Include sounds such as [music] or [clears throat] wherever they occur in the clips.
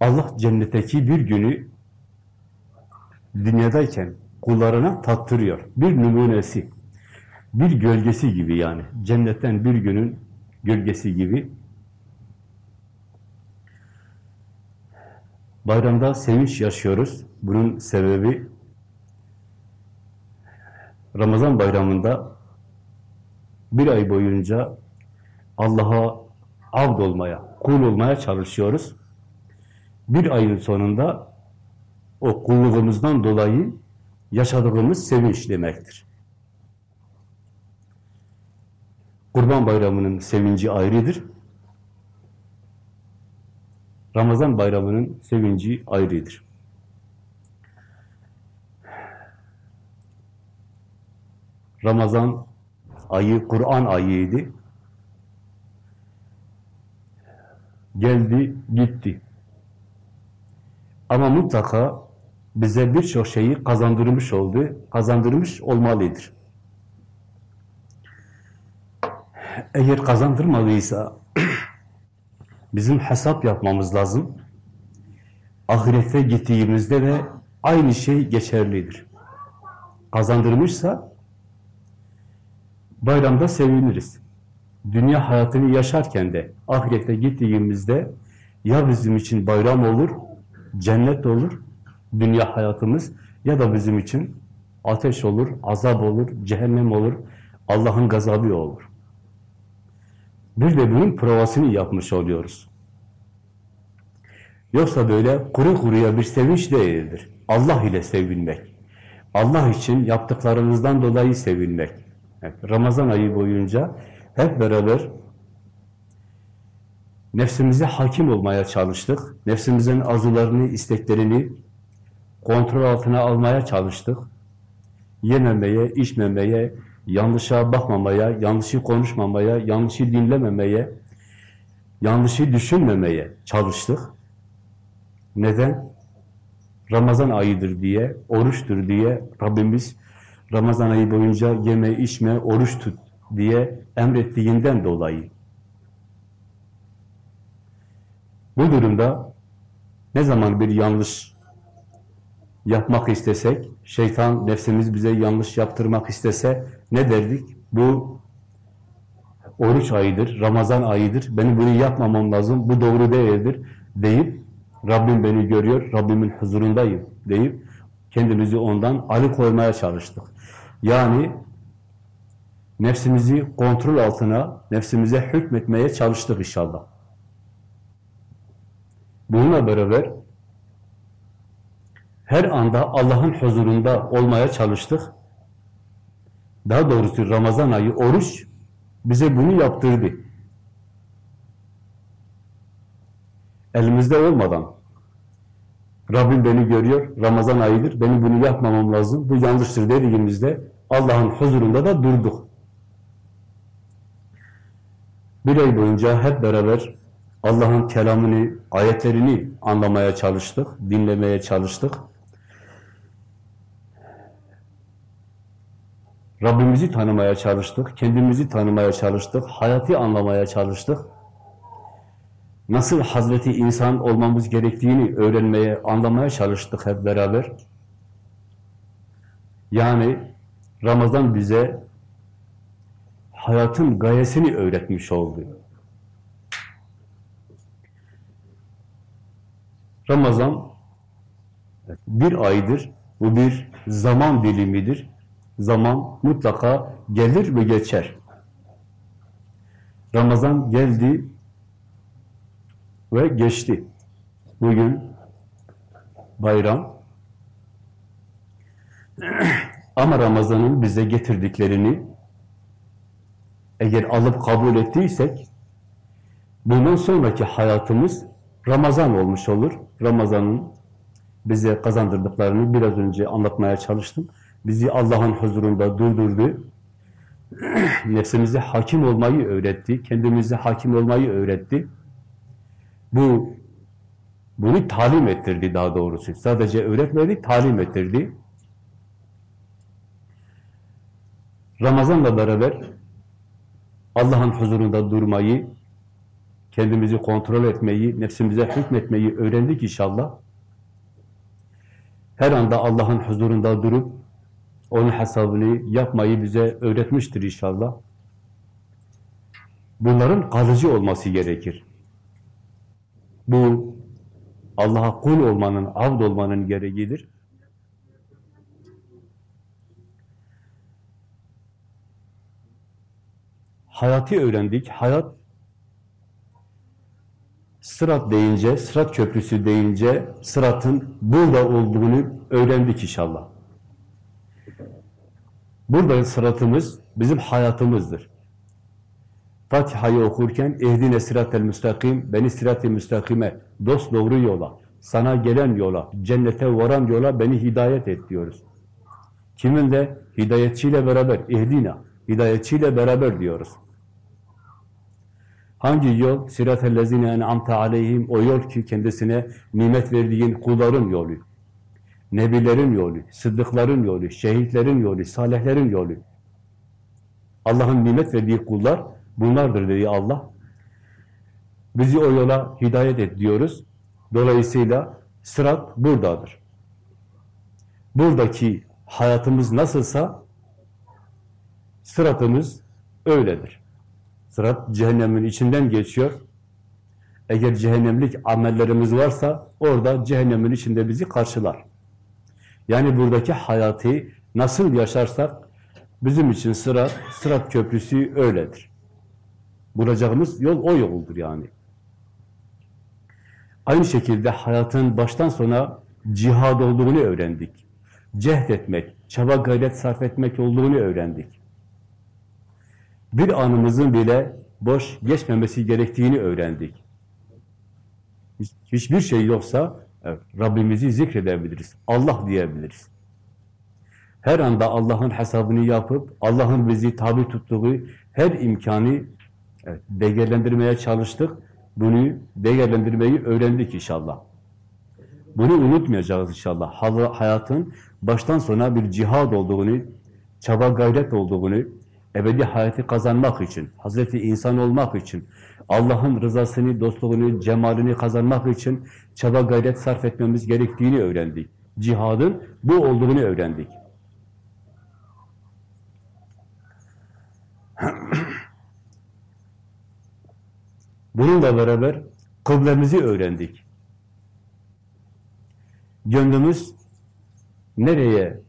Allah cennetteki bir günü dünyadayken kullarına tattırıyor. Bir numunesi, bir gölgesi gibi yani. Cennetten bir günün gölgesi gibi. Bayramda sevinç yaşıyoruz. Bunun sebebi Ramazan bayramında bir ay boyunca Allah'a abd olmaya, kul olmaya çalışıyoruz. Bir ayın sonunda o kulluğumuzdan dolayı yaşadığımız sevinç demektir. Kurban Bayramı'nın sevinci ayrıdır. Ramazan Bayramı'nın sevinci ayrıdır. Ramazan ayı Kur'an ayıydı. Geldi, gitti. Ama mutlaka bize birçok şeyi kazandırmış oldu, kazandırmış olmalıdır. Eğer kazandırmadıysa [clears throat] bizim hesap yapmamız lazım. Ahirete gittiğimizde de aynı şey geçerlidir. Kazandırmışsa bayramda seviniriz. Dünya hayatını yaşarken de ahirete gittiğimizde ya bizim için bayram olur, cennet olur, dünya hayatımız ya da bizim için ateş olur, azap olur, cehennem olur, Allah'ın gazabı olur. Bir de bunun provasını yapmış oluyoruz. Yoksa böyle kuru kuruya bir sevinç değildir. Allah ile sevinmek. Allah için yaptıklarımızdan dolayı sevinmek. Ramazan ayı boyunca hep beraber nefsimize hakim olmaya çalıştık. Nefsimizin arzularını, isteklerini kontrol altına almaya çalıştık. Yememeye, içmemeye, yanlışa bakmamaya, yanlışı konuşmamaya, yanlışı dinlememeye, yanlışı düşünmemeye çalıştık. Neden? Ramazan ayıdır diye, oruçtur diye Rabbimiz Ramazan ayı boyunca yeme, içme, oruç tut diye emrettiğinden dolayı. Bu durumda ne zaman bir yanlış yapmak istesek, şeytan nefsimiz bize yanlış yaptırmak istese ne derdik? Bu oruç ayıdır, Ramazan ayıdır, benim bunu yapmamam lazım, bu doğru değildir deyip Rabbim beni görüyor, Rabbimin huzurundayım deyip kendimizi ondan alıkoymaya çalıştık. Yani nefsimizi kontrol altına, nefsimize hükmetmeye çalıştık inşallah. Bununla beraber her anda Allah'ın huzurunda olmaya çalıştık. Daha doğrusu Ramazan ayı oruç bize bunu yaptırdı. Elimizde olmadan Rabbim beni görüyor, Ramazan ayıdır, benim bunu yapmamam lazım, bu yanlıştır dediğimizde Allah'ın huzurunda da durduk. Bir ay boyunca hep beraber Allah'ın kelamını, ayetlerini anlamaya çalıştık, dinlemeye çalıştık. Rabbimizi tanımaya çalıştık, kendimizi tanımaya çalıştık, hayatı anlamaya çalıştık. Nasıl Hazreti insan olmamız gerektiğini öğrenmeye, anlamaya çalıştık hep beraber. Yani Ramazan bize hayatın gayesini öğretmiş oldu. Ramazan bir aydır, bu bir zaman dilimidir. Zaman mutlaka gelir ve geçer. Ramazan geldi ve geçti. Bugün bayram. [clears throat] Ama Ramazan'ın bize getirdiklerini eğer alıp kabul ettiysek bundan sonraki hayatımız Ramazan olmuş olur. Ramazan'ın bize kazandırdıklarını biraz önce anlatmaya çalıştım. Bizi Allah'ın huzurunda durdurdu. [clears throat] Nefsimize hakim olmayı öğretti. Kendimize hakim olmayı öğretti. Bu bunu talim ettirdi daha doğrusu. Sadece öğretmedi, talim ettirdi. Ramazan'la beraber Allah'ın huzurunda durmayı, kendimizi kontrol etmeyi, nefsimize hükmetmeyi öğrendik inşallah. Her anda Allah'ın huzurunda durup onun hesabını yapmayı bize öğretmiştir inşallah. Bunların kalıcı olması gerekir. Bu Allah'a kul olmanın, abd olmanın gereğidir. Hayatı öğrendik. Hayat sırat deyince, sırat köprüsü deyince sıratın burada olduğunu öğrendik inşallah. Burada sıratımız bizim hayatımızdır. Fatiha'yı okurken ehdine sıratel müstakim, beni sırat-ı müstakime, dost doğru yola, sana gelen yola, cennete varan yola beni hidayet et diyoruz. Kiminle? Hidayetçiyle beraber, ehdina, hidayetçiyle beraber diyoruz. Hangi yol? Sırat-ellezine en'amte aleyhim, o yol ki kendisine nimet verdiğin kulların yolu. Nebilerin yolu, sıddıkların yolu, şehitlerin yolu, salihlerin yolu. Allah'ın nimet verdiği kullar bunlardır dedi Allah. Bizi o yola hidayet et diyoruz. Dolayısıyla sırat buradadır. Buradaki hayatımız nasılsa sıratımız öyledir. Sırat cehennemin içinden geçiyor. Eğer cehennemlik amellerimiz varsa orada cehennemin içinde bizi karşılar. Yani buradaki hayatı nasıl yaşarsak bizim için sırat, sırat köprüsü öyledir. Bulacağımız yol o yoldur yani. Aynı şekilde hayatın baştan sona cihad olduğunu öğrendik. Cehd etmek, çaba gayret sarf etmek olduğunu öğrendik. Bir anımızın bile boş geçmemesi gerektiğini öğrendik. Hiç, hiçbir şey yoksa evet, Rabbimizi zikredebiliriz. Allah diyebiliriz. Her anda Allah'ın hesabını yapıp Allah'ın bizi tabi tuttuğu her imkanı değerlendirmeye çalıştık. Bunu değerlendirmeyi öğrendik inşallah. Bunu unutmayacağız inşallah. Hayatın baştan sona bir cihad olduğunu, çaba gayret olduğunu, ebedi hayatı kazanmak için, Hazreti insan olmak için, Allah'ın rızasını, dostluğunu, cemalini kazanmak için çaba gayret sarf etmemiz gerektiğini öğrendik. Cihadın bu olduğunu öğrendik. [clears throat] Bununla beraber kıblemizi öğrendik. Gönlümüz nereye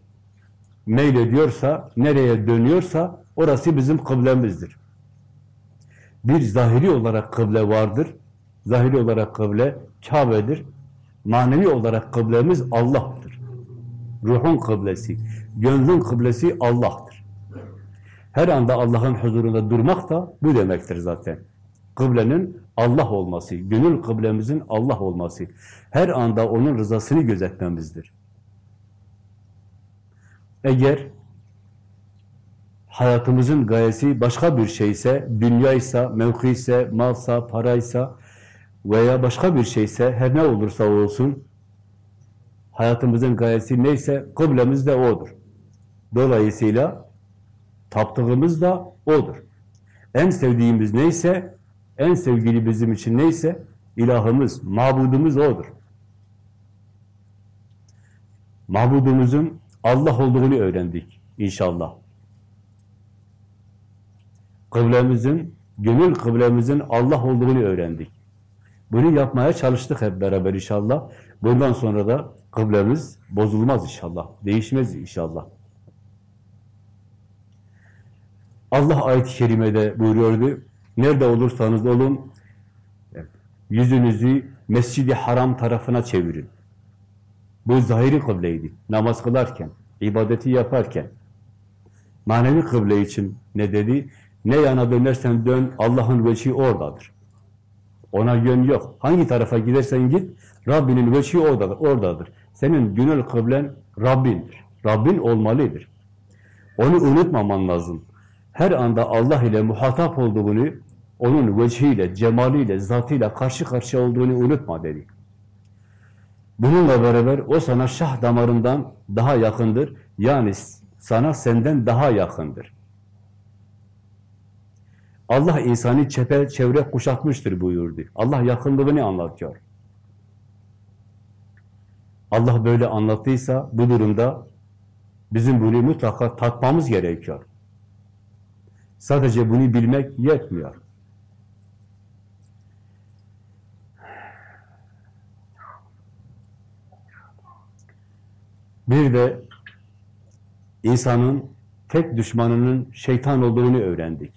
meylediyorsa, nereye dönüyorsa orası bizim kıblemizdir. Bir zahiri olarak kıble vardır. Zahiri olarak kıble Kabe'dir. Manevi olarak kıblemiz Allah'tır. Ruhun kıblesi, gönlün kıblesi Allah'tır. Her anda Allah'ın huzurunda durmak da bu demektir zaten. Kıblenin Allah olması, gönül kıblemizin Allah olması, her anda onun rızasını gözetmemizdir. Eğer hayatımızın gayesi başka bir şeyse, dünyaysa, mevkiyse, malsa, paraysa veya başka bir şeyse, her ne olursa olsun, hayatımızın gayesi neyse, kıblemiz de odur. Dolayısıyla taptığımız da odur. En sevdiğimiz neyse, en sevgili bizim için neyse, ilahımız, mabudumuz odur. Mabudumuzun Allah olduğunu öğrendik inşallah. Kıblemizin, gönül kıblemizin Allah olduğunu öğrendik. Bunu yapmaya çalıştık hep beraber inşallah. Bundan sonra da kıblemiz bozulmaz inşallah. Değişmez inşallah. Allah ayet-i kerimede buyuruyordu. Nerede olursanız olun, yüzünüzü Mescid-i Haram tarafına çevirin. Bu zahiri kıbleydi. Namaz kılarken, ibadeti yaparken. Manevi kıble için ne dedi? Ne yana dönersen dön, Allah'ın veçhi oradadır. Ona yön yok. Hangi tarafa gidersen git, Rabbinin veçhi oradadır. oradadır. Senin gönül kıblen Rabbindir. Rabbin olmalıdır. Onu unutmaman lazım. Her anda Allah ile muhatap olduğunu, onun vecihiyle, cemaliyle, zatıyla karşı karşıya olduğunu unutma dedi. Bununla beraber o sana şah damarından daha yakındır. Yani sana senden daha yakındır. Allah insanı çepel çevre kuşatmıştır buyurdu. Allah yakınlığını anlatıyor. Allah böyle anlattıysa bu durumda bizim bunu mutlaka tatmamız gerekiyor. Sadece bunu bilmek yetmiyor. Bir de insanın tek düşmanının şeytan olduğunu öğrendik.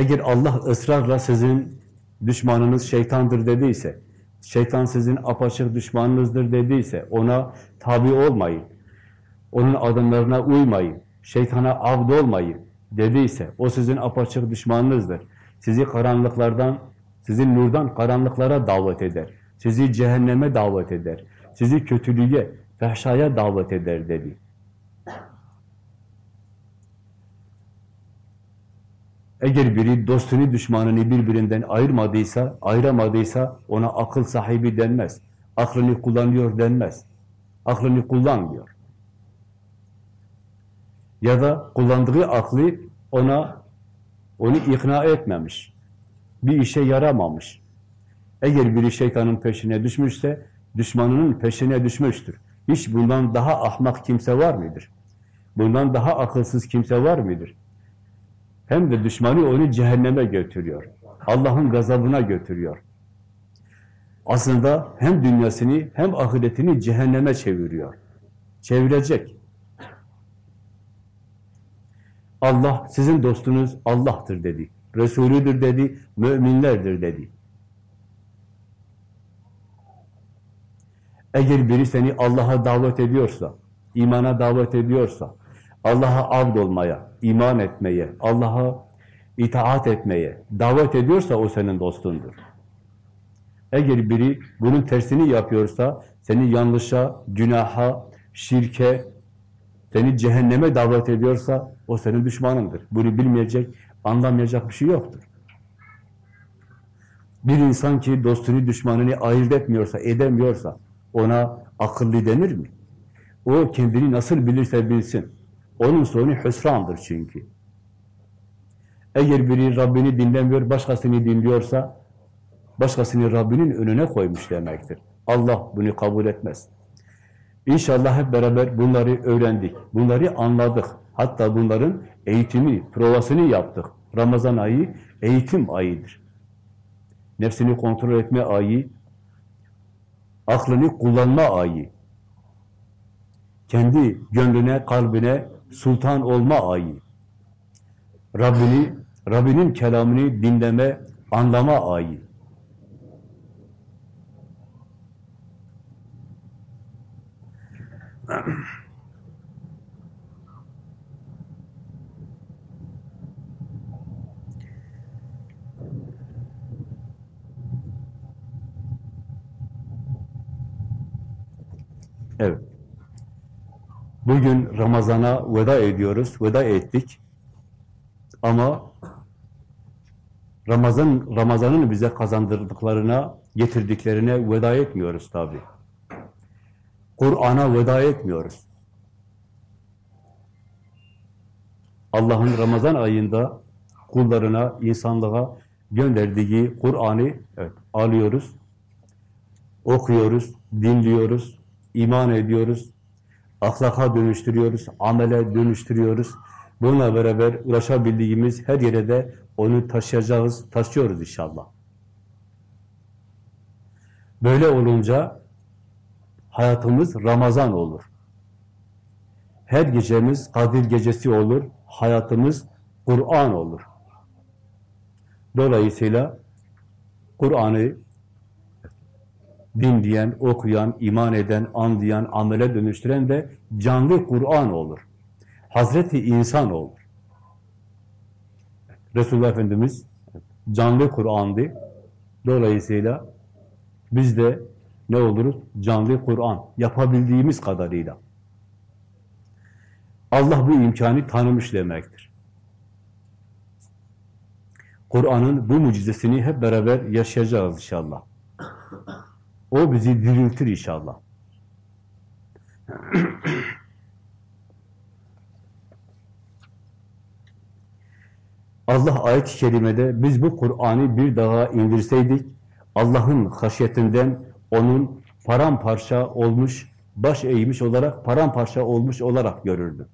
Eğer Allah ısrarla sizin düşmanınız şeytandır dediyse, şeytan sizin apaçık düşmanınızdır dediyse, ona tabi olmayın, onun adımlarına uymayın, şeytana abd olmayın dediyse, o sizin apaçık düşmanınızdır. Sizi karanlıklardan, sizi nurdan karanlıklara davet eder. Sizi cehenneme davet eder. Sizi kötülüğe, fehşaya davet eder dedi. Eğer biri dostunu, düşmanını birbirinden ayırmadıysa, ayıramadıysa ona akıl sahibi denmez. Aklını kullanıyor denmez. Aklını kullanmıyor. Ya da kullandığı aklı ona onu ikna etmemiş. Bir işe yaramamış. Eğer biri şeytanın peşine düşmüşse, düşmanının peşine düşmüştür. Hiç bundan daha ahmak kimse var mıdır? Bundan daha akılsız kimse var mıdır? Hem de düşmanı onu cehenneme götürüyor. Allah'ın gazabına götürüyor. Aslında hem dünyasını hem ahiretini cehenneme çeviriyor. Çevirecek. Allah sizin dostunuz Allah'tır dedi. Resulüdür dedi, müminlerdir dedi. Eğer biri seni Allah'a davet ediyorsa, imana davet ediyorsa, Allah'a abd olmaya, iman etmeye, Allah'a itaat etmeye davet ediyorsa o senin dostundur. Eğer biri bunun tersini yapıyorsa, seni yanlışa, günaha, şirke, seni cehenneme davet ediyorsa o senin düşmanındır. Bunu bilmeyecek, anlamayacak bir şey yoktur. Bir insan ki dostunu, düşmanını ayırt etmiyorsa, edemiyorsa ona akıllı denir mi? O kendini nasıl bilirse bilsin. Onun sonu hüsrandır çünkü. Eğer biri Rabbini dinlemiyor, başkasını dinliyorsa, başkasını Rabbinin önüne koymuş demektir. Allah bunu kabul etmez. İnşallah hep beraber bunları öğrendik, bunları anladık. Hatta bunların eğitimi, provasını yaptık. Ramazan ayı eğitim ayıdır. Nefsini kontrol etme ayı, aklını kullanma ayı, kendi gönlüne, kalbine sultan olma ayı, Rabbini, Rabbinin kelamını dinleme, anlama ayı. [clears throat] Bugün Ramazan'a veda ediyoruz, veda ettik. Ama Ramazan Ramazan'ın bize kazandırdıklarına, getirdiklerine veda etmiyoruz tabi. Kur'an'a veda etmiyoruz. Allah'ın Ramazan ayında kullarına, insanlığa gönderdiği Kur'an'ı evet, alıyoruz, okuyoruz, dinliyoruz, iman ediyoruz, ahlaka dönüştürüyoruz, amele dönüştürüyoruz. Bununla beraber ulaşabildiğimiz her yere de onu taşıyacağız, taşıyoruz inşallah. Böyle olunca hayatımız Ramazan olur. Her gecemiz Kadir gecesi olur, hayatımız Kur'an olur. Dolayısıyla Kur'an'ı dinleyen, okuyan, iman eden, anlayan, amele dönüştüren de canlı Kur'an olur. Hazreti insan olur. Resulullah Efendimiz canlı Kur'an'dı. Dolayısıyla biz de ne oluruz? Canlı Kur'an. Yapabildiğimiz kadarıyla. Allah bu imkanı tanımış demektir. Kur'an'ın bu mucizesini hep beraber yaşayacağız inşallah. O bizi diriltir inşallah. [clears throat] Allah ayet-i kerimede biz bu Kur'an'ı bir daha indirseydik Allah'ın haşyetinden onun paramparça olmuş, baş eğmiş olarak, paramparça olmuş olarak görürdü.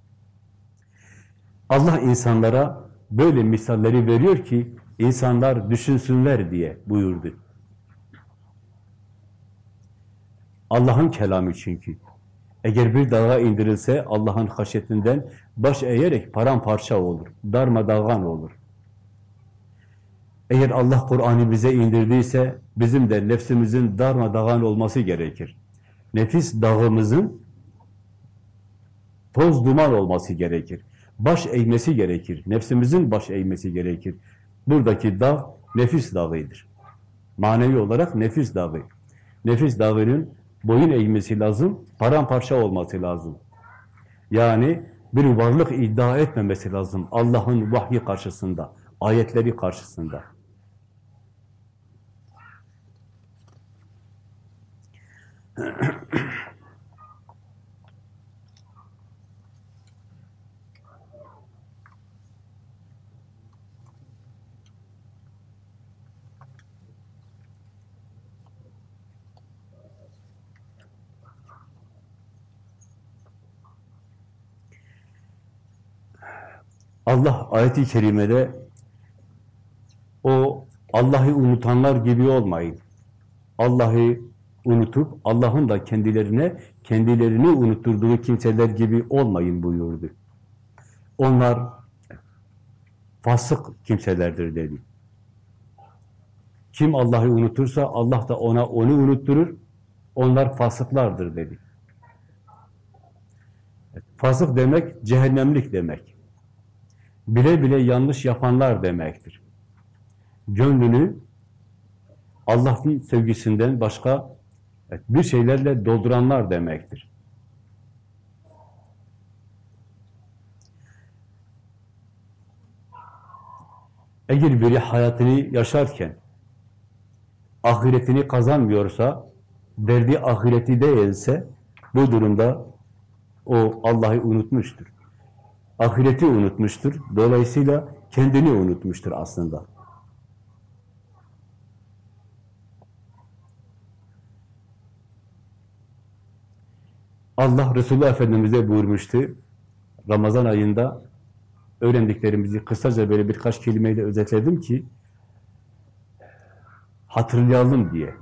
Allah insanlara böyle misalleri veriyor ki insanlar düşünsünler diye buyurdu. Allah'ın kelamı çünkü. Eğer bir dağa indirilse Allah'ın haşyetinden baş eğerek paramparça olur, darmadağın olur. Eğer Allah Kur'an'ı bize indirdiyse bizim de nefsimizin darmadağın olması gerekir. Nefis dağımızın toz duman olması gerekir. Baş eğmesi gerekir. Nefsimizin baş eğmesi gerekir. Buradaki dağ nefis dağıdır. Manevi olarak nefis dağı. Nefis dağının boyun eğmesi lazım, paramparça olması lazım. Yani bir varlık iddia etmemesi lazım Allah'ın vahyi karşısında, ayetleri karşısında. [clears throat] Allah ayeti kerimede o Allah'ı unutanlar gibi olmayın. Allah'ı unutup Allah'ın da kendilerine kendilerini unutturduğu kimseler gibi olmayın buyurdu. Onlar fasık kimselerdir dedi. Kim Allah'ı unutursa Allah da ona onu unutturur. Onlar fasıklardır dedi. Fasık demek cehennemlik demek. Bile bile yanlış yapanlar demektir. Gönlünü Allah'ın sevgisinden başka bir şeylerle dolduranlar demektir. Eğer biri hayatını yaşarken ahiretini kazanmıyorsa, derdi ahireti değilse bu durumda o Allah'ı unutmuştur. Ahireti unutmuştur. Dolayısıyla kendini unutmuştur aslında. Allah Resulullah Efendimiz'e buyurmuştu. Ramazan ayında öğrendiklerimizi kısaca böyle birkaç kelimeyle özetledim ki hatırlayalım diye,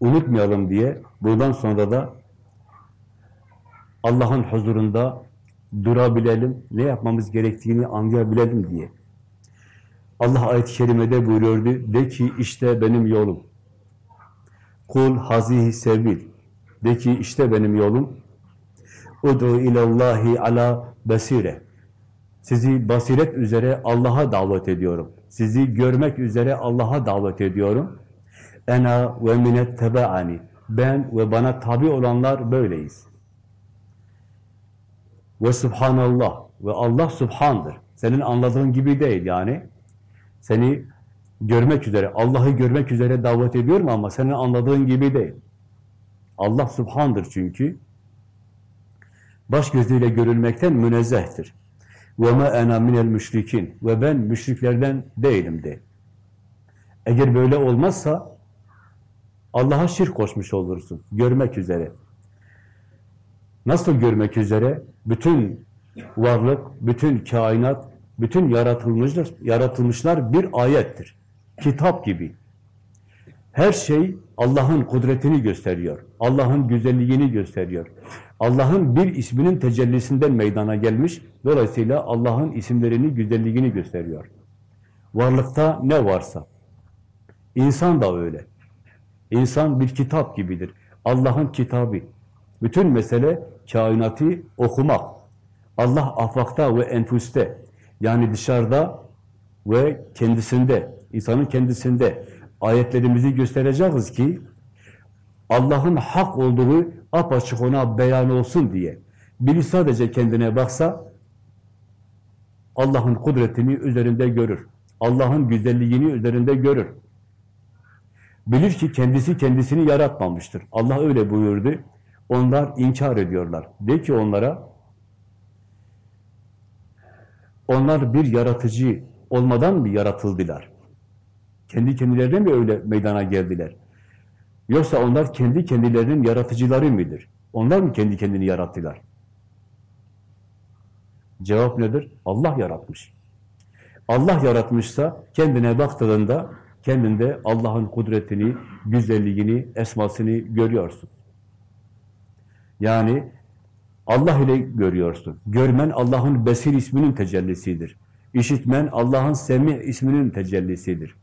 unutmayalım diye bundan sonra da Allah'ın huzurunda durabilelim, ne yapmamız gerektiğini anlayabilelim diye. Allah ayet-i kerimede buyuruyordu, de ki işte benim yolum. Kul hazihi sebil. De ki işte benim yolum. Udu ilallahi ala basire. Sizi basiret üzere Allah'a davet ediyorum. Sizi görmek üzere Allah'a davet ediyorum. Ena ve minet tebaani. Ben ve bana tabi olanlar böyleyiz. Ve subhanallah. Ve Allah subhandır. Senin anladığın gibi değil yani. Seni görmek üzere, Allah'ı görmek üzere davet ediyorum ama senin anladığın gibi değil. Allah subhandır çünkü. Baş gözüyle görülmekten münezzehtir. وَمَا اَنَا مِنَ الْمüşrikin Ve ben müşriklerden değilim de. Eğer böyle olmazsa Allah'a şirk koşmuş olursun. Görmek üzere. Nasıl görmek üzere? Bütün varlık, bütün kainat, bütün yaratılmışlar, yaratılmışlar bir ayettir. Kitap gibi. Her şey Allah'ın kudretini gösteriyor. Allah'ın güzelliğini gösteriyor. Allah'ın bir isminin tecellisinden meydana gelmiş. Dolayısıyla Allah'ın isimlerini, güzelliğini gösteriyor. Varlıkta ne varsa. İnsan da öyle. İnsan bir kitap gibidir. Allah'ın kitabı. Bütün mesele kainatı okumak. Allah afakta ve enfüste yani dışarıda ve kendisinde, insanın kendisinde ayetlerimizi göstereceğiz ki Allah'ın hak olduğu apaçık ona beyan olsun diye. Biri sadece kendine baksa Allah'ın kudretini üzerinde görür. Allah'ın güzelliğini üzerinde görür. Bilir ki kendisi kendisini yaratmamıştır. Allah öyle buyurdu. Onlar inkar ediyorlar. De ki onlara onlar bir yaratıcı olmadan mı yaratıldılar? Kendi kendilerine mi öyle meydana geldiler? Yoksa onlar kendi kendilerinin yaratıcıları mıdır? Onlar mı kendi kendini yarattılar? Cevap nedir? Allah yaratmış. Allah yaratmışsa kendine baktığında kendinde Allah'ın kudretini, güzelliğini, esmasını görüyorsun. Yani Allah ile görüyorsun. Görmen Allah'ın Besir isminin tecellisidir. İşitmen Allah'ın Semi isminin tecellisidir.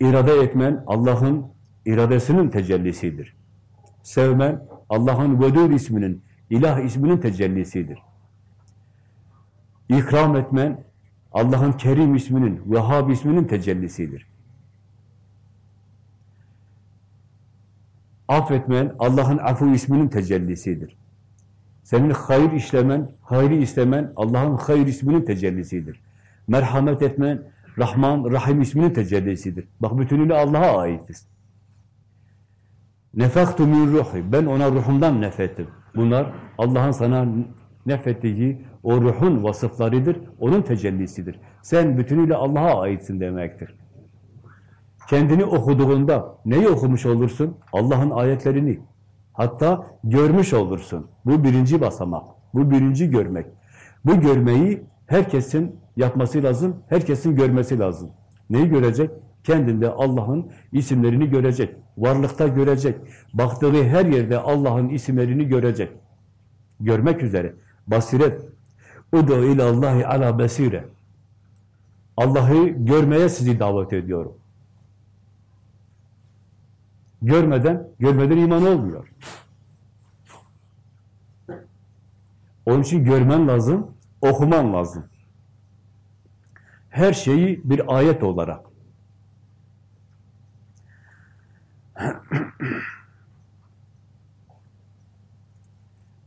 İrade etmen Allah'ın iradesinin tecellisidir. Sevmen Allah'ın Vedur isminin, İlah isminin tecellisidir. İkram etmen Allah'ın Kerim isminin, Vehhab isminin tecellisidir. Affetmen Allah'ın Afu isminin tecellisidir. Senin hayır işlemen, hayri istemen Allah'ın hayır isminin tecellisidir. Merhamet etmen Rahman, Rahim isminin tecellisidir. Bak bütünüyle Allah'a aitiz. Nefaktu min ruhi. Ben ona ruhumdan nefettim. Bunlar Allah'ın sana nefettiği o ruhun vasıflarıdır, onun tecellisidir. Sen bütünüyle Allah'a aitsin demektir. Kendini okuduğunda neyi okumuş olursun? Allah'ın ayetlerini. Hatta görmüş olursun. Bu birinci basamak. Bu birinci görmek. Bu görmeyi herkesin yapması lazım, herkesin görmesi lazım. Neyi görecek? Kendinde Allah'ın isimlerini görecek. Varlıkta görecek. Baktığı her yerde Allah'ın isimlerini görecek. Görmek üzere. Basiret. Udu ilallahi ala besire. Allah'ı görmeye sizi davet ediyorum. Görmeden, görmeden iman olmuyor. Onun için görmen lazım, okuman lazım. Her şeyi bir ayet olarak. [clears throat]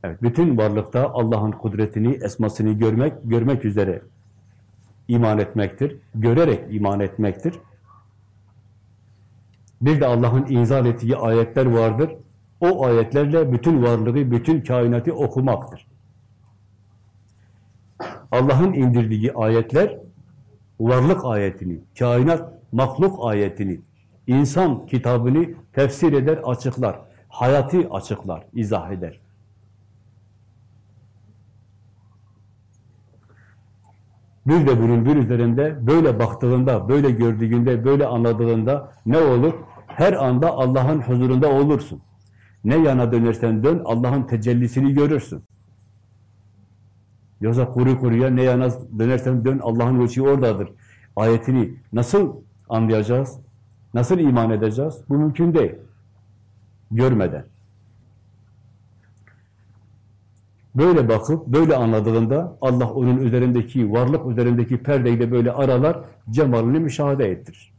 Evet, bütün varlıkta Allah'ın kudretini, esmasını görmek, görmek üzere iman etmektir. Görerek iman etmektir. Bir de Allah'ın inzal ettiği ayetler vardır. O ayetlerle bütün varlığı, bütün kainatı okumaktır. Allah'ın indirdiği ayetler, varlık ayetini, kainat, mahluk ayetini, insan kitabını tefsir eder, açıklar. Hayatı açıklar, izah eder. Bir de bunun bir üzerinde böyle baktığında, böyle gördüğünde, böyle anladığında ne olur? Her anda Allah'ın huzurunda olursun. Ne yana dönersen dön, Allah'ın tecellisini görürsün. Yoksa kuru kuruya ne yana dönersen dön, Allah'ın vecihi oradadır. Ayetini nasıl anlayacağız? Nasıl iman edeceğiz? Bu mümkün değil. Görmeden. Böyle bakıp, böyle anladığında Allah onun üzerindeki, varlık üzerindeki perdeyi de böyle aralar, cemalini müşahede ettirir.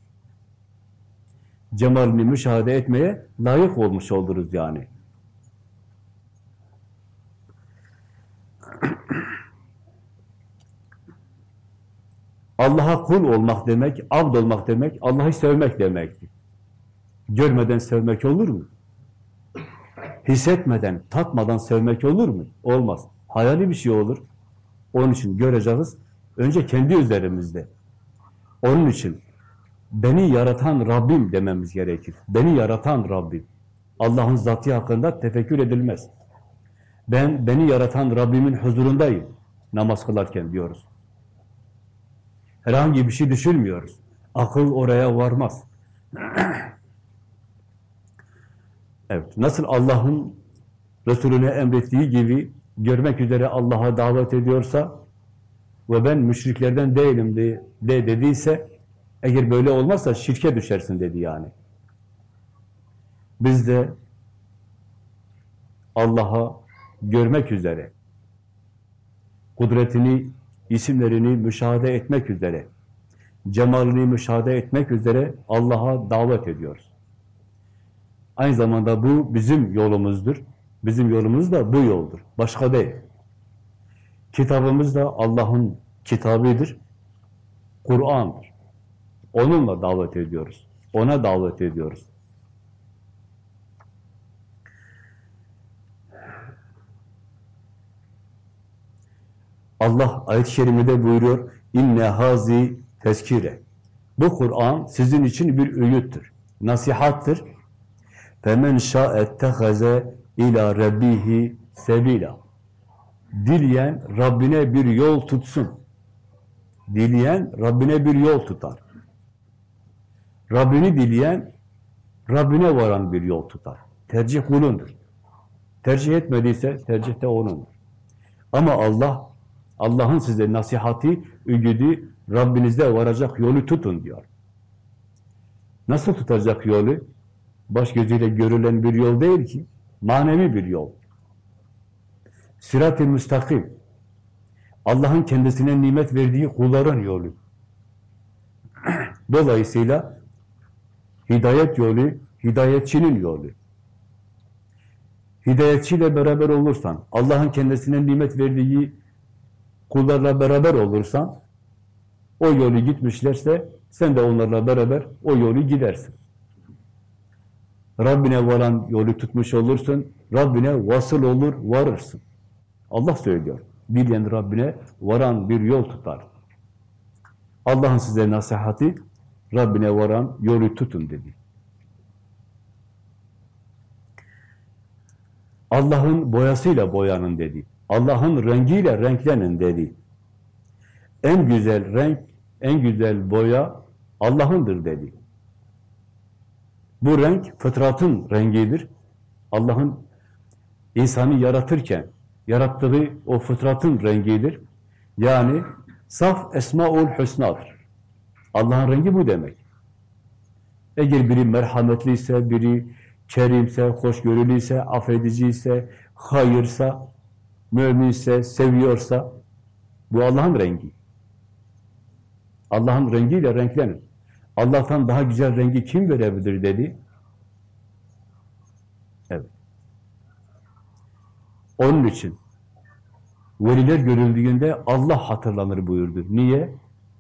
Cemalini müşahede etmeye layık olmuş oluruz yani. [clears throat] Allah'a kul olmak demek, abd olmak demek, Allah'ı sevmek demektir. Görmeden sevmek olur mu? Hissetmeden, tatmadan sevmek olur mu? Olmaz. Hayali bir şey olur. Onun için göreceğiz. Önce kendi üzerimizde. Onun için beni yaratan Rabbim dememiz gerekir. Beni yaratan Rabbim. Allah'ın zatı hakkında tefekkür edilmez. Ben beni yaratan Rabbimin huzurundayım. Namaz kılarken diyoruz. Herhangi bir şey düşünmüyoruz. Akıl oraya varmaz. [clears throat] Evet, nasıl Allah'ın Resulüne emrettiği gibi görmek üzere Allah'a davet ediyorsa ve ben müşriklerden değilim de, de dediyse eğer böyle olmazsa şirke düşersin dedi yani. Biz de Allah'a görmek üzere kudretini, isimlerini müşahede etmek üzere cemalini müşahede etmek üzere Allah'a davet ediyoruz. Aynı zamanda bu bizim yolumuzdur. Bizim yolumuz da bu yoldur. Başka değil. Kitabımız da Allah'ın kitabıdır. Kur'an'dır. Onunla davet ediyoruz. Ona davet ediyoruz. Allah ayet-i kerimede buyuruyor, inne hazi tezkire. Bu Kur'an sizin için bir öğüttür, nasihattır. Femen şa'ettehaze ila rabbihi sebila. Dileyen Rabbine bir yol tutsun. Dileyen Rabbine bir yol tutar. Rabbini dileyen Rabbine varan bir yol tutar. Tercih kulundur. Tercih etmediyse tercih de onundur. Ama Allah, Allah'ın size nasihati, ügüdü, Rabbinizde varacak yolu tutun diyor. Nasıl tutacak yolu? Baş gözüyle görülen bir yol değil ki, manevi bir yol. Sirat-i müstakim. Allah'ın kendisine nimet verdiği kulların yolu. [clears throat] Dolayısıyla hidayet yolu, hidayetçinin yolu. Hidayetçiyle beraber olursan, Allah'ın kendisine nimet verdiği kullarla beraber olursan, o yolu gitmişlerse, sen de onlarla beraber o yolu gidersin. Rabbine varan yolu tutmuş olursun, Rabbine vasıl olur, varırsın. Allah söylüyor. Dileyen Rabbine varan bir yol tutar. Allah'ın size nasihati, Rabbine varan yolu tutun dedi. Allah'ın boyasıyla boyanın dedi. Allah'ın rengiyle renklenin dedi. En güzel renk, en güzel boya Allah'ındır dedi. Bu renk fıtratın rengidir. Allah'ın insanı yaratırken yarattığı o fıtratın rengidir. Yani saf esmaul hüsnadır. Allah'ın rengi bu demek. Eğer biri merhametliyse, biri kerimse, hoşgörülüyse, affediciyse, hayırsa, müminse, seviyorsa, bu Allah'ın rengi. Allah'ın rengiyle renklenir. Allah'tan daha güzel rengi kim verebilir dedi. Evet. Onun için veliler görüldüğünde Allah hatırlanır buyurdu. Niye?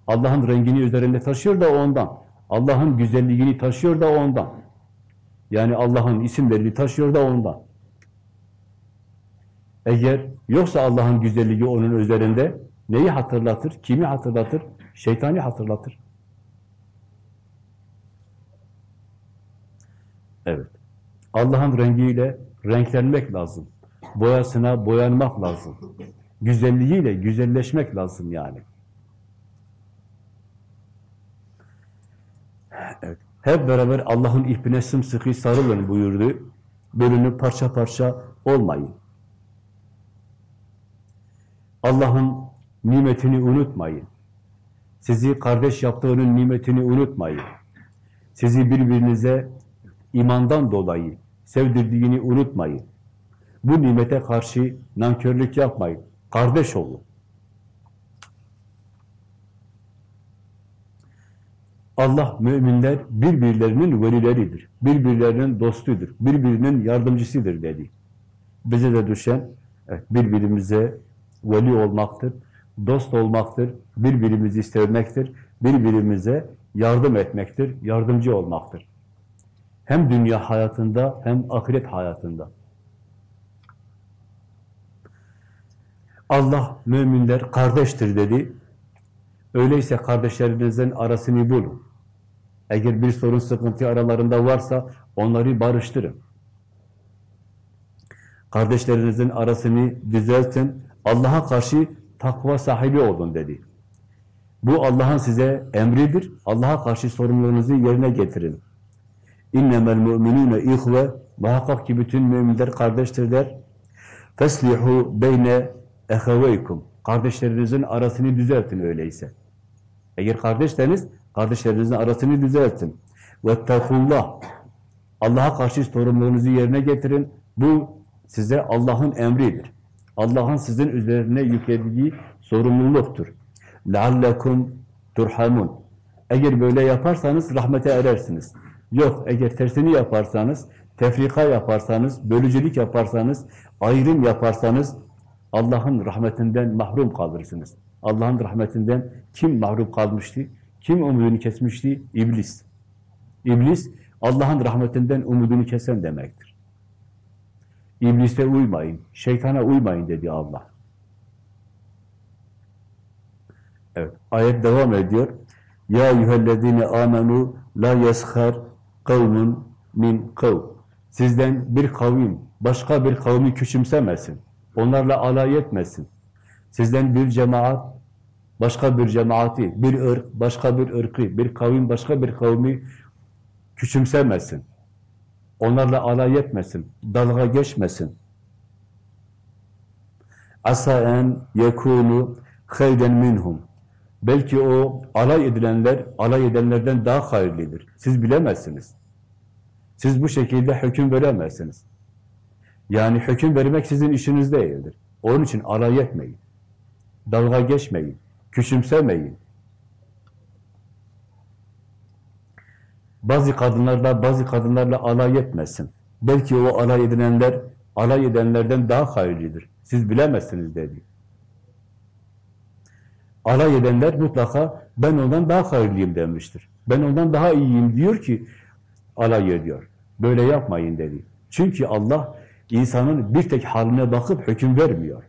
Allah'ın rengini üzerinde taşıyor da ondan. Allah'ın güzelliğini taşıyor da ondan. Yani Allah'ın isimlerini taşıyor da ondan. Eğer yoksa Allah'ın güzelliği onun üzerinde neyi hatırlatır? Kimi hatırlatır? Şeytani hatırlatır. Evet. Allah'ın rengiyle renklenmek lazım. Boyasına boyanmak lazım. Güzelliğiyle güzelleşmek lazım yani. Evet. Hep beraber Allah'ın ipine sımsıkı sarılın buyurdu. Bölünüp parça parça olmayın. Allah'ın nimetini unutmayın. Sizi kardeş yaptığının nimetini unutmayın. Sizi birbirinize imandan dolayı sevdirdiğini unutmayın. Bu nimete karşı nankörlük yapmayın. Kardeş olun. Allah müminler birbirlerinin velileridir. Birbirlerinin dostudur. Birbirinin yardımcısıdır dedi. Bize de düşen birbirimize veli olmaktır, dost olmaktır, birbirimizi sevmektir, birbirimize yardım etmektir, yardımcı olmaktır. Hem dünya hayatında hem ahiret hayatında. Allah müminler kardeştir dedi. Öyleyse kardeşlerinizin arasını bulun. Eğer bir sorun sıkıntı aralarında varsa onları barıştırın. Kardeşlerinizin arasını düzeltin. Allah'a karşı takva sahibi olun dedi. Bu Allah'ın size emridir. Allah'a karşı sorumluluğunuzu yerine getirin. İnnemel mu'minûne ihve muhakkak ki bütün müminler kardeştirler. Feslihu beyne eheveykum. Kardeşlerinizin arasını düzeltin öyleyse. Eğer kardeşseniz kardeşlerinizin arasını düzeltin. Vettekullah. Allah'a karşı sorumluluğunuzu yerine getirin. Bu size Allah'ın emridir. Allah'ın sizin üzerine yüklediği sorumluluktur. لَعَلَّكُمْ turhamun. Eğer böyle yaparsanız rahmete erersiniz. Yok, eğer tersini yaparsanız, tefrika yaparsanız, bölücülük yaparsanız, ayrım yaparsanız Allah'ın rahmetinden mahrum kalırsınız. Allah'ın rahmetinden kim mahrum kalmıştı? Kim umudunu kesmişti? İblis. İblis, Allah'ın rahmetinden umudunu kesen demektir. İblise uymayın, şeytana uymayın dedi Allah. Evet, ayet devam ediyor. Ya eyyühellezine amenu la yeshar kavmun min kav. Sizden bir kavim, başka bir kavmi küçümsemesin. Onlarla alay etmesin. Sizden bir cemaat, başka bir cemaati, bir ırk, başka bir ırkı, bir kavim, başka bir kavmi küçümsemesin. Onlarla alay etmesin, dalga geçmesin. Asa en yekunu hayden minhum. Belki o alay edilenler, alay edenlerden daha hayırlıdır. Siz bilemezsiniz. Siz bu şekilde hüküm veremezsiniz. Yani hüküm vermek sizin işiniz değildir. Onun için alay etmeyin. Dalga geçmeyin. Küçümsemeyin. Bazı kadınlarla bazı kadınlarla alay etmesin. Belki o alay edilenler alay edenlerden daha hayırlıdır. Siz bilemezsiniz dedi. Alay edenler mutlaka ben ondan daha hayırlıyım demiştir. Ben ondan daha iyiyim diyor ki alay ediyor. Böyle yapmayın dedi. Çünkü Allah insanın bir tek haline bakıp hüküm vermiyor.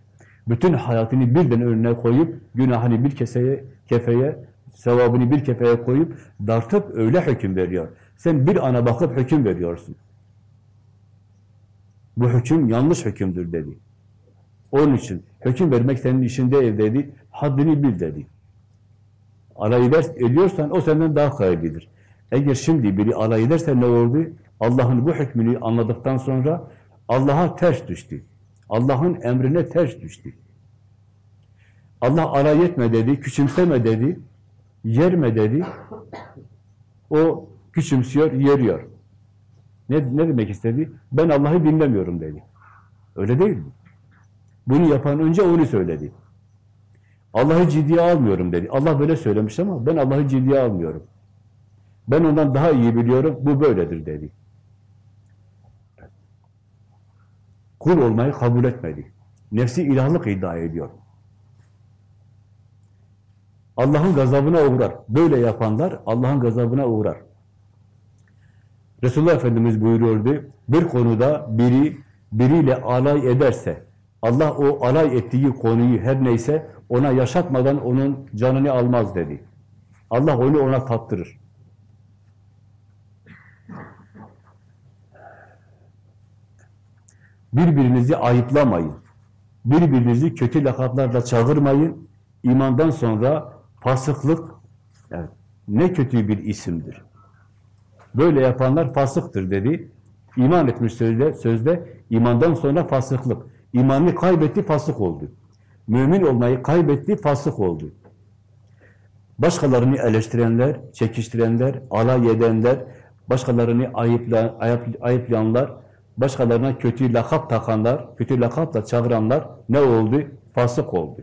Bütün hayatını birden önüne koyup günahını bir keseye, kefeye, sevabını bir kefeye koyup dartıp öyle hüküm veriyor. Sen bir ana bakıp hüküm veriyorsun. Bu hüküm yanlış hükümdür dedi. Onun için hüküm vermek senin işin değil dedi. Haddini bil dedi. Alay eder, ediyorsan o senden daha hayırlıdır. Eğer şimdi biri alay ederse ne oldu? Allah'ın bu hükmünü anladıktan sonra Allah'a ters düştü. Allah'ın emrine ters düştü. Allah alay etme dedi, küçümseme dedi, yerme dedi. O küçümsüyor, yeriyor. Ne, ne demek istedi? Ben Allah'ı dinlemiyorum dedi. Öyle değil mi? Bunu yapan önce onu söyledi. Allah'ı ciddiye almıyorum dedi. Allah böyle söylemiş ama ben Allah'ı ciddiye almıyorum. Ben ondan daha iyi biliyorum, bu böyledir dedi. Kul olmayı kabul etmedi. Nefsi ilahlık iddia ediyor. Allah'ın gazabına uğrar. Böyle yapanlar Allah'ın gazabına uğrar. Resulullah Efendimiz buyuruyordu, bir konuda biri biriyle alay ederse, Allah o alay ettiği konuyu her neyse ona yaşatmadan onun canını almaz dedi. Allah onu ona tattırır. Birbirinizi ayıplamayın. Birbirinizi kötü lakaplarla çağırmayın. İmandan sonra fasıklık evet, ne kötü bir isimdir. Böyle yapanlar fasıktır dedi. İman etmiş sözde, sözde imandan sonra fasıklık. İmanını kaybetti, fasık oldu. Mümin olmayı kaybetti, fasık oldu. Başkalarını eleştirenler, çekiştirenler, alay edenler, başkalarını ayıpla, ayıp, ayıplayanlar, başkalarına kötü lakap takanlar, kötü lakapla çağıranlar ne oldu? Fasık oldu.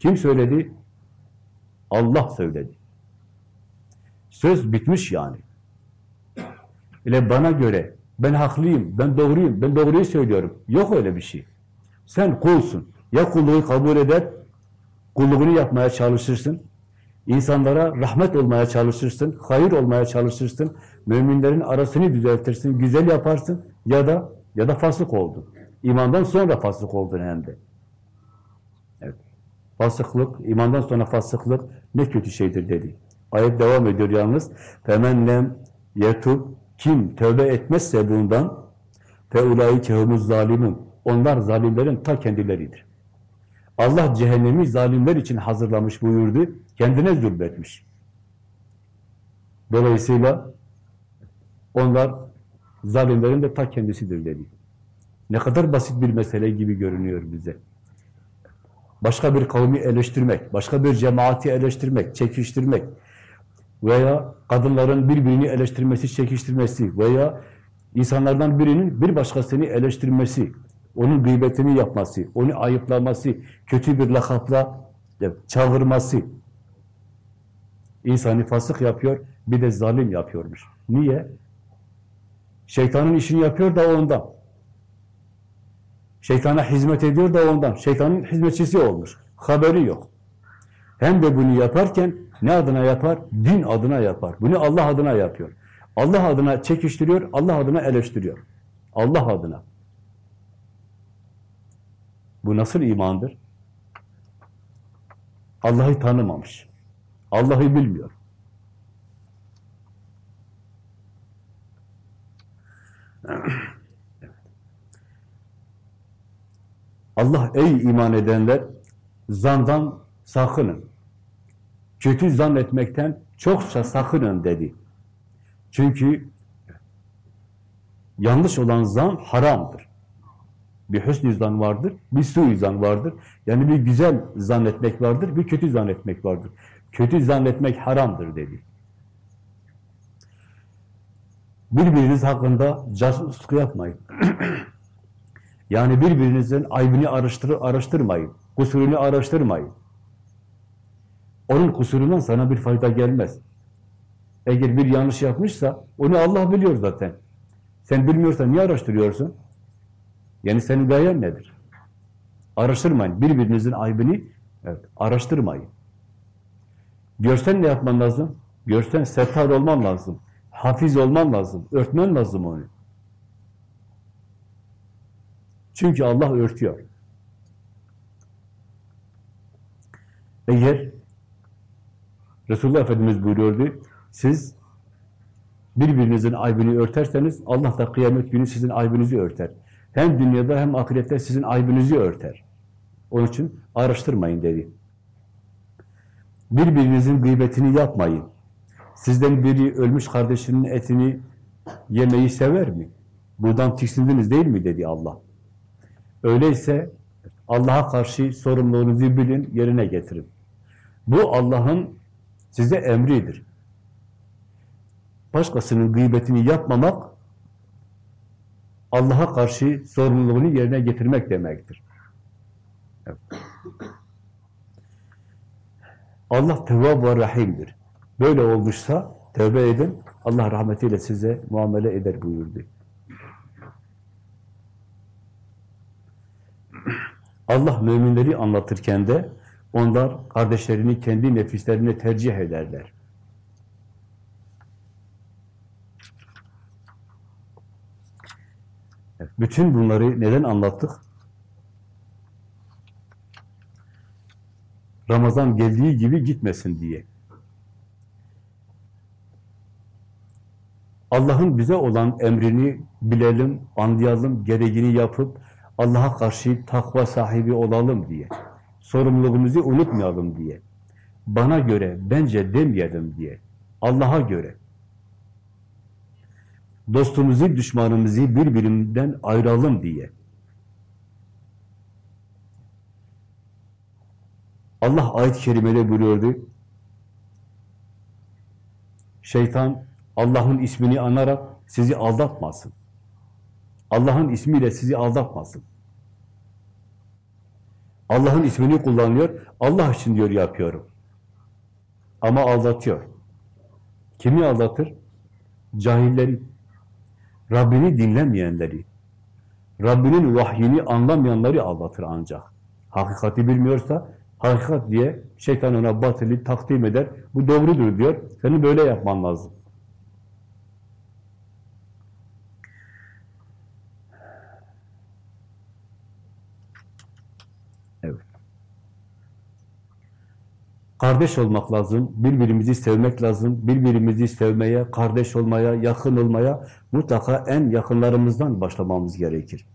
Kim söyledi? Allah söyledi. Söz bitmiş yani. Ile bana göre ben haklıyım, ben doğruyum, ben doğruyu söylüyorum. Yok öyle bir şey. Sen kulsun. Ya kulluğu kabul eder, kulluğunu yapmaya çalışırsın, insanlara rahmet olmaya çalışırsın, hayır olmaya çalışırsın, müminlerin arasını düzeltirsin, güzel yaparsın ya da ya da fasık oldun. İmandan sonra fasık oldun hem de. Evet. Fasıklık, imandan sonra fasıklık ne kötü şeydir dedi. Ayet devam ediyor yalnız. Femen lem yetub kim tövbe etmezse bundan feulaike humuz zalimun. Onlar zalimlerin ta kendileridir. Allah cehennemi zalimler için hazırlamış buyurdu. Kendine zulmetmiş. Dolayısıyla onlar zalimlerin de ta kendisidir dedi. Ne kadar basit bir mesele gibi görünüyor bize. Başka bir kavmi eleştirmek, başka bir cemaati eleştirmek, çekiştirmek veya kadınların birbirini eleştirmesi, çekiştirmesi veya insanlardan birinin bir başkasını eleştirmesi, onun gıybetini yapması, onu ayıplaması, kötü bir lakapla çağırması. İnsanı fasık yapıyor, bir de zalim yapıyormuş. Niye? Şeytanın işini yapıyor da ondan. Şeytana hizmet ediyor da ondan. Şeytanın hizmetçisi olmuş. Haberi yok. Hem de bunu yaparken ne adına yapar? Din adına yapar. Bunu Allah adına yapıyor. Allah adına çekiştiriyor, Allah adına eleştiriyor. Allah adına. Bu nasıl imandır? Allah'ı tanımamış. Allah'ı bilmiyor. Allah ey iman edenler zandan sakının. Kötü zannetmekten çokça sakının dedi. Çünkü yanlış olan zan haramdır. Bir hüsnü zan vardır, bir su zan vardır. Yani bir güzel zannetmek vardır, bir kötü zannetmek vardır. Kötü zannetmek haramdır dedi. Birbiriniz hakkında casusluk yapmayın. [clears throat] yani birbirinizin aybını araştır, araştırmayın. Kusurunu araştırmayın. Onun kusurundan sana bir fayda gelmez. Eğer bir yanlış yapmışsa onu Allah biliyor zaten. Sen bilmiyorsan niye araştırıyorsun? Yani senin gayen nedir? Araştırmayın. Birbirinizin aybını evet, araştırmayın. Görsen ne yapman lazım? Görsen settar olman lazım. Hafiz olman lazım. Örtmen lazım onu. Çünkü Allah örtüyor. Eğer Resulullah Efendimiz buyuruyordu, siz birbirinizin aybını örterseniz Allah da kıyamet günü sizin aybınızı örter. Hem dünyada hem ahirette sizin aybınızı örter. Onun için araştırmayın dedi. Birbirinizin gıybetini yapmayın. Sizden biri ölmüş kardeşinin etini yemeyi sever mi? Buradan tiksindiniz değil mi dedi Allah. Öyleyse Allah'a karşı sorumluluğunuzu bilin, yerine getirin. Bu Allah'ın size emridir. Başkasının gıybetini yapmamak, Allah'a karşı sorumluluğunu yerine getirmek demektir. Allah Tevvab ve Rahim'dir. Böyle olmuşsa tövbe edin, Allah rahmetiyle size muamele eder buyurdu. Allah müminleri anlatırken de onlar kardeşlerini kendi nefislerine tercih ederler. Bütün bunları neden anlattık? Ramazan geldiği gibi gitmesin diye. Allah'ın bize olan emrini bilelim, anlayalım, gereğini yapıp Allah'a karşı takva sahibi olalım diye. Sorumluluğumuzu unutmayalım diye. Bana göre, bence demeyelim diye. Allah'a göre. Dostumuzu, düşmanımızı birbirinden ayıralım diye. Allah ayet-i kerimede buyuruyordu. Şeytan Allah'ın ismini anarak sizi aldatmasın. Allah'ın ismiyle sizi aldatmasın. Allah'ın ismini kullanıyor, Allah için diyor yapıyorum. Ama aldatıyor. Kimi aldatır? Cahilleri. Rabbini dinlemeyenleri. Rabbinin vahyini anlamayanları aldatır ancak. Hakikati bilmiyorsa, hakikat diye şeytan ona batılı takdim eder. Bu doğrudur diyor. Senin böyle yapman lazım. Kardeş olmak lazım, birbirimizi sevmek lazım, birbirimizi sevmeye, kardeş olmaya, yakın olmaya mutlaka en yakınlarımızdan başlamamız gerekir.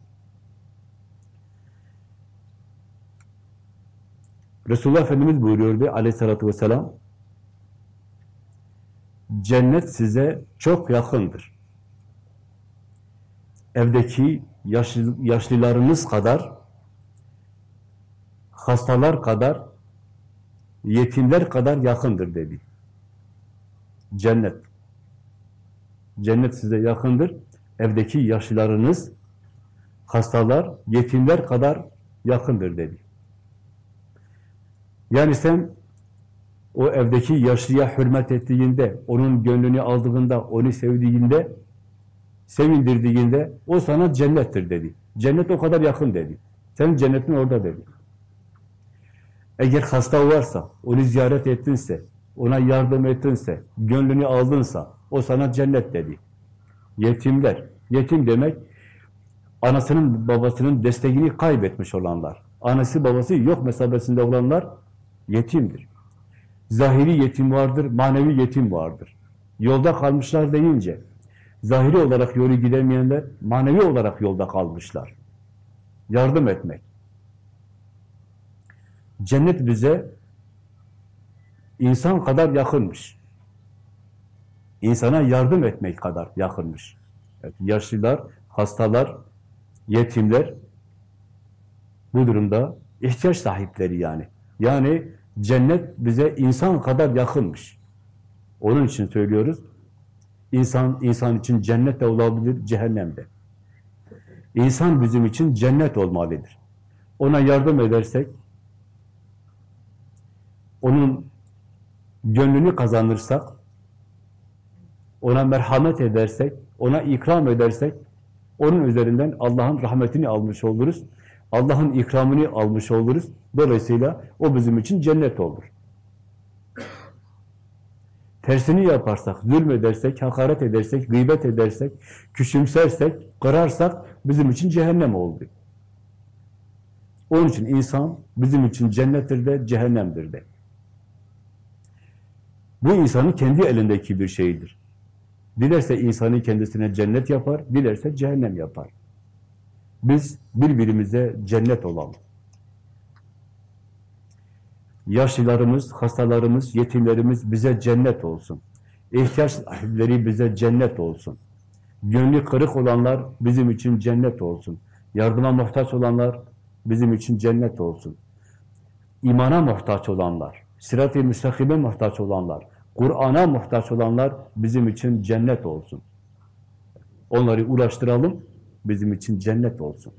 Resulullah Efendimiz buyuruyordu aleyhissalatü vesselam, cennet size çok yakındır. Evdeki yaşlı, yaşlılarınız kadar, hastalar kadar, yetimler kadar yakındır dedi. Cennet. Cennet size yakındır. Evdeki yaşlılarınız, hastalar, yetimler kadar yakındır dedi. Yani sen o evdeki yaşlıya hürmet ettiğinde, onun gönlünü aldığında, onu sevdiğinde, sevindirdiğinde o sana cennettir dedi. Cennet o kadar yakın dedi. Senin cennetin orada dedi. Eğer hasta varsa, onu ziyaret ettinse, ona yardım ettinse, gönlünü aldınsa, o sana cennet dedi. Yetimler, yetim demek, anasının babasının desteğini kaybetmiş olanlar. Anası babası yok mesabesinde olanlar, yetimdir. Zahiri yetim vardır, manevi yetim vardır. Yolda kalmışlar deyince, zahiri olarak yolu gidemeyenler, manevi olarak yolda kalmışlar. Yardım etmek. Cennet bize insan kadar yakınmış. İnsana yardım etmek kadar yakınmış. Evet, yaşlılar, hastalar, yetimler bu durumda ihtiyaç sahipleri yani. Yani cennet bize insan kadar yakınmış. Onun için söylüyoruz. İnsan, insan için cennet de olabilir, cehennem de. İnsan bizim için cennet olmalıdır. Ona yardım edersek, onun gönlünü kazanırsak, ona merhamet edersek, ona ikram edersek, onun üzerinden Allah'ın rahmetini almış oluruz. Allah'ın ikramını almış oluruz. Dolayısıyla o bizim için cennet olur. Tersini yaparsak, zulmedersek, hakaret edersek, gıybet edersek, küçümsersek, kırarsak bizim için cehennem oldu. Onun için insan bizim için cennettir de, cehennemdir de. Bu insanın kendi elindeki bir şeydir. Dilerse insanı kendisine cennet yapar, dilerse cehennem yapar. Biz birbirimize cennet olalım. Yaşlılarımız, hastalarımız, yetimlerimiz bize cennet olsun. İhtiyaç sahipleri bize cennet olsun. Gönlü kırık olanlar bizim için cennet olsun. Yardıma muhtaç olanlar bizim için cennet olsun. İmana muhtaç olanlar, sirat-i müstakime muhtaç olanlar, Kur'an'a muhtaç olanlar bizim için cennet olsun. Onları uğraştıralım, bizim için cennet olsun.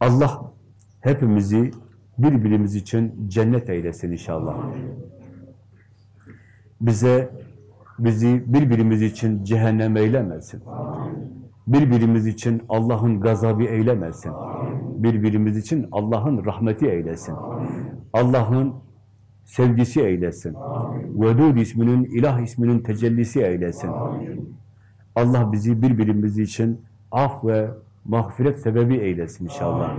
Allah hepimizi birbirimiz için cennet eylesin inşallah. Bize bizi birbirimiz için cehennem eylemesin. Birbirimiz için Allah'ın gazabı eylemesin. Birbirimiz için Allah'ın rahmeti eylesin. Allah'ın sevgisi eylesin. Vedud isminin, ilah isminin tecellisi eylesin. Allah bizi birbirimiz için af ve mağfiret sebebi eylesin inşallah.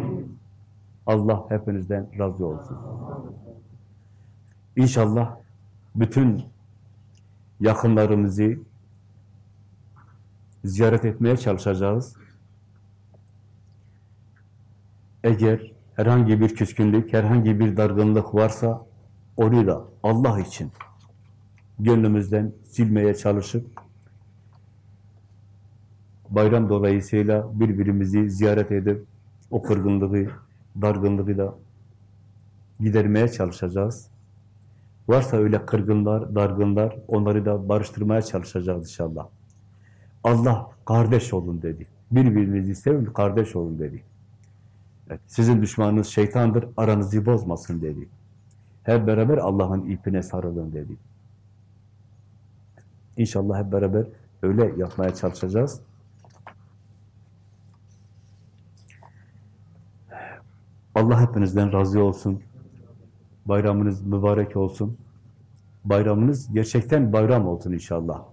Allah hepinizden razı olsun. İnşallah bütün yakınlarımızı ziyaret etmeye çalışacağız. Eğer herhangi bir küskünlük, herhangi bir dargınlık varsa onu da Allah için gönlümüzden silmeye çalışıp bayram dolayısıyla birbirimizi ziyaret edip o kırgınlığı, dargınlığı da gidermeye çalışacağız. Varsa öyle kırgınlar, dargınlar, onları da barıştırmaya çalışacağız inşallah. Allah kardeş olun dedi. Birbirinizi sevin, kardeş olun dedi. Evet, sizin düşmanınız şeytandır, aranızı bozmasın dedi. Hep beraber Allah'ın ipine sarılın dedi. İnşallah hep beraber öyle yapmaya çalışacağız. Allah hepinizden razı olsun. Bayramınız mübarek olsun. Bayramınız gerçekten bayram olsun inşallah.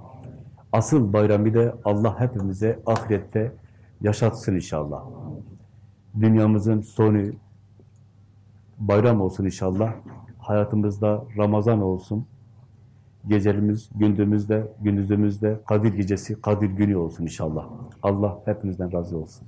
Asıl bayramı da Allah hepimize ahirette yaşatsın inşallah. Dünyamızın sonu bayram olsun inşallah. Hayatımızda Ramazan olsun. Gecelerimiz, gündüzümüzde, gündüzümüzde Kadir gecesi, Kadir günü olsun inşallah. Allah hepinizden razı olsun.